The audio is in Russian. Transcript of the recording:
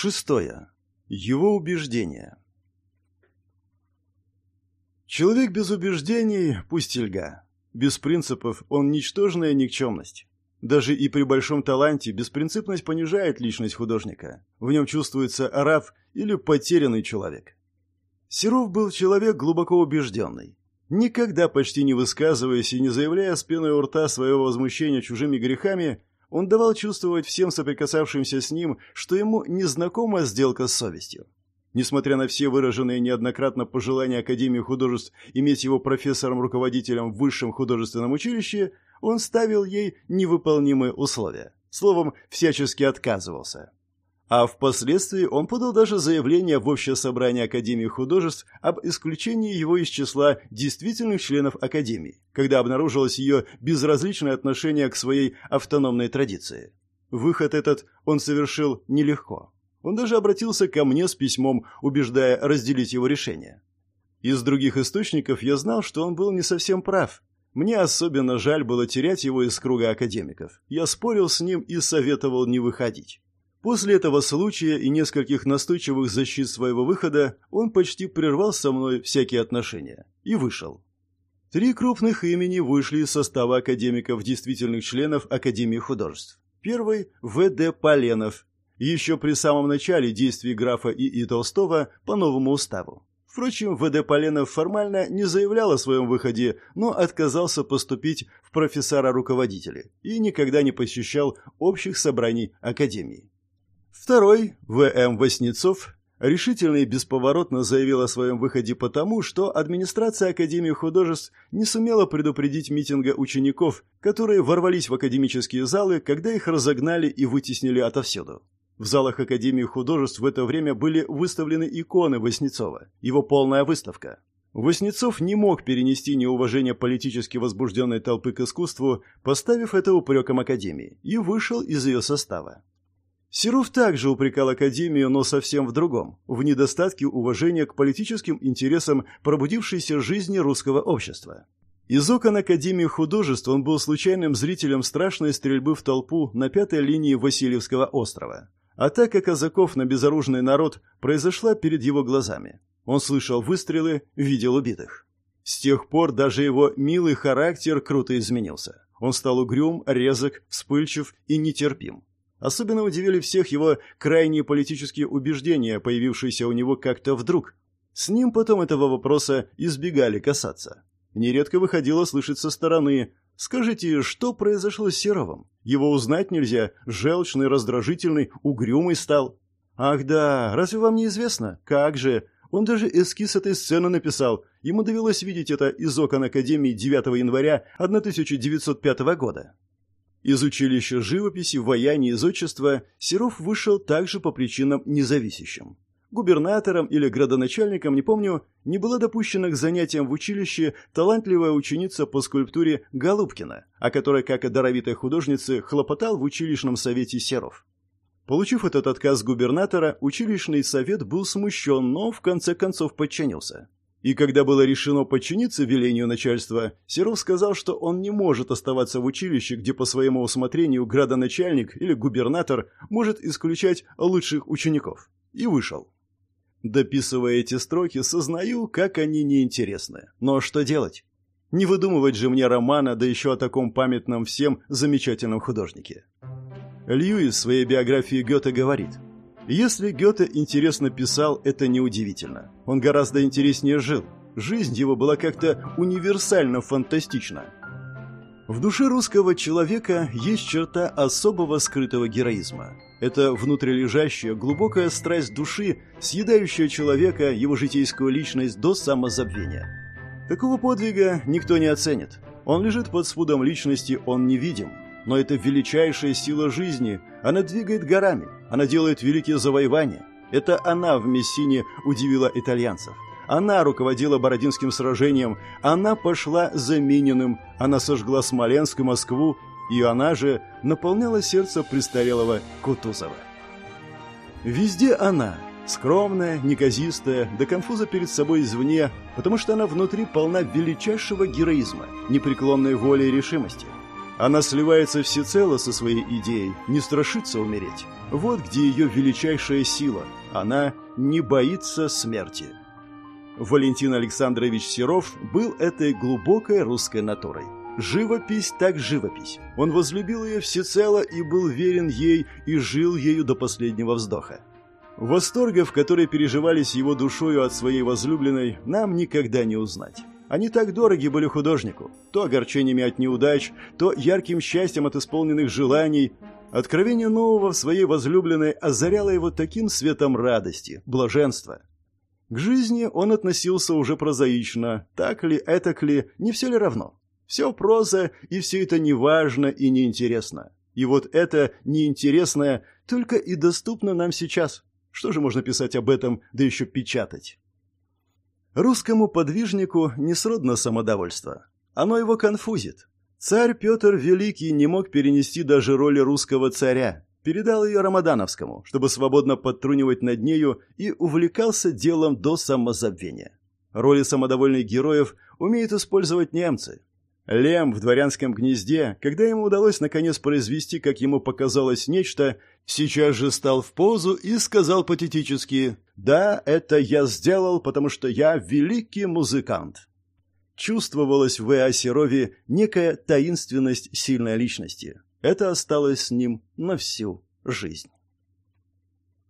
Шестое. Его убеждения. Человек без убеждений – пусть льга. Без принципов он ничтожная никчемность. Даже и при большом таланте беспринципность понижает личность художника. В нем чувствуется раб или потерянный человек. Серов был человек глубоко убежденный. Никогда почти не высказываясь и не заявляя с пеной у рта своего возмущения чужими грехами, он давал чувствовать всем соприкасавшимся с ним, что ему незнакома сделка с совестью. Несмотря на все выраженные неоднократно пожелания Академии художеств иметь его профессором-руководителем в высшем художественном училище, он ставил ей невыполнимые условия. Словом, всячески отказывался. А впоследствии он подал даже заявление в Общее собрание Академии художеств об исключении его из числа действительных членов Академии, когда обнаружилось ее безразличное отношение к своей автономной традиции. Выход этот он совершил нелегко. Он даже обратился ко мне с письмом, убеждая разделить его решение. Из других источников я знал, что он был не совсем прав. Мне особенно жаль было терять его из круга академиков. Я спорил с ним и советовал не выходить. После этого случая и нескольких настойчивых защит своего выхода он почти прервал со мной всякие отношения и вышел. Три крупных имени вышли из состава академиков, действительных членов Академии художеств. Первый – В.Д. Поленов, еще при самом начале действий графа И.И. Толстого по новому уставу. Впрочем, В.Д. Поленов формально не заявлял о своем выходе, но отказался поступить в профессора-руководители и никогда не посещал общих собраний Академии. Второй, В.М. Васнецов, решительно и бесповоротно заявил о своем выходе потому, что администрация Академии художеств не сумела предупредить митинга учеников, которые ворвались в академические залы, когда их разогнали и вытеснили отовсюду. В залах Академии художеств в это время были выставлены иконы Васнецова, его полная выставка. Васнецов не мог перенести неуважение политически возбужденной толпы к искусству, поставив это упреком Академии, и вышел из ее состава. Серов также упрекал Академию, но совсем в другом, в недостатке уважения к политическим интересам пробудившейся жизни русского общества. Из окон Академии художеств он был случайным зрителем страшной стрельбы в толпу на пятой линии Васильевского острова. Атака казаков на безоружный народ произошла перед его глазами. Он слышал выстрелы, видел убитых. С тех пор даже его милый характер круто изменился. Он стал угрюм, резок, вспыльчив и нетерпим. Особенно удивили всех его крайние политические убеждения, появившиеся у него как-то вдруг. С ним потом этого вопроса избегали касаться. Нередко выходило слышать со стороны «Скажите, что произошло с Серовым? Его узнать нельзя, желчный, раздражительный, угрюмый стал». «Ах да, разве вам не известно? Как же? Он даже эскиз этой сцены написал. Ему довелось видеть это из окон Академии 9 января 1905 года». Из училища живописи, вояния и зодчества Серов вышел также по причинам независящим. Губернатором или градоначальником, не помню, не была допущена к занятиям в училище талантливая ученица по скульптуре Голубкина, о которой, как о даровитой художнице, хлопотал в училищном совете Серов. Получив этот отказ губернатора, училищный совет был смущен, но в конце концов подчинился. И когда было решено подчиниться велению начальства, Серов сказал, что он не может оставаться в училище, где по своему усмотрению градоначальник или губернатор может исключать лучших учеников. И вышел. Дописывая эти строки, сознаю, как они неинтересны. Но что делать? Не выдумывать же мне романа, да еще о таком памятном всем замечательном художнике. Льюис в своей биографии Гёте говорит – если Гёте интересно писал, это неудивительно. Он гораздо интереснее жил. Жизнь его была как-то универсально фантастична. В душе русского человека есть черта особого скрытого героизма. Это внутрилежащая глубокая страсть души, съедающая человека, его житейскую личность до самозабвения. Такого подвига никто не оценит. Он лежит под спудом личности, он невидим. Но это величайшая сила жизни. Она двигает горами, она делает великие завоевания. Это она в Мессине удивила итальянцев. Она руководила Бородинским сражением, она пошла за Мининым, она сожгла Смоленск и Москву, и она же наполняла сердце престарелого Кутузова. Везде она, скромная, неказистая, до конфуза перед собой извне, потому что она внутри полна величайшего героизма, непреклонной воли и решимости. Она сливается всецело со своей идеей, не страшится умереть. Вот где ее величайшая сила. Она не боится смерти. Валентин Александрович Серов был этой глубокой русской натурой. Живопись так живопись. Он возлюбил ее всецело и был верен ей и жил ею до последнего вздоха. Восторгов, которые переживались его душою от своей возлюбленной, нам никогда не узнать. Они так дороги были художнику, то огорчениями от неудач, то ярким счастьем от исполненных желаний. Откровение нового в своей возлюбленной озаряло его таким светом радости, блаженства. К жизни он относился уже прозаично, так ли, этак ли, не все ли равно. Все проза, и все это неважно и неинтересно. И вот это неинтересное только и доступно нам сейчас – что же можно писать об этом, да еще печатать? Русскому подвижнику не сродно самодовольство. Оно его конфузит. Царь Петр Великий не мог перенести даже роли русского царя. Передал ее Рамадановскому, чтобы свободно подтрунивать над нею и увлекался делом до самозабвения. Роли самодовольных героев умеют использовать немцы. Лем в дворянском гнезде, когда ему удалось наконец произвести, как ему показалось, нечто, сейчас же стал в позу и сказал патетически «Да, это я сделал, потому что я великий музыкант». Чувствовалась в Эосерове некая таинственность сильной личности. Это осталось с ним на всю жизнь.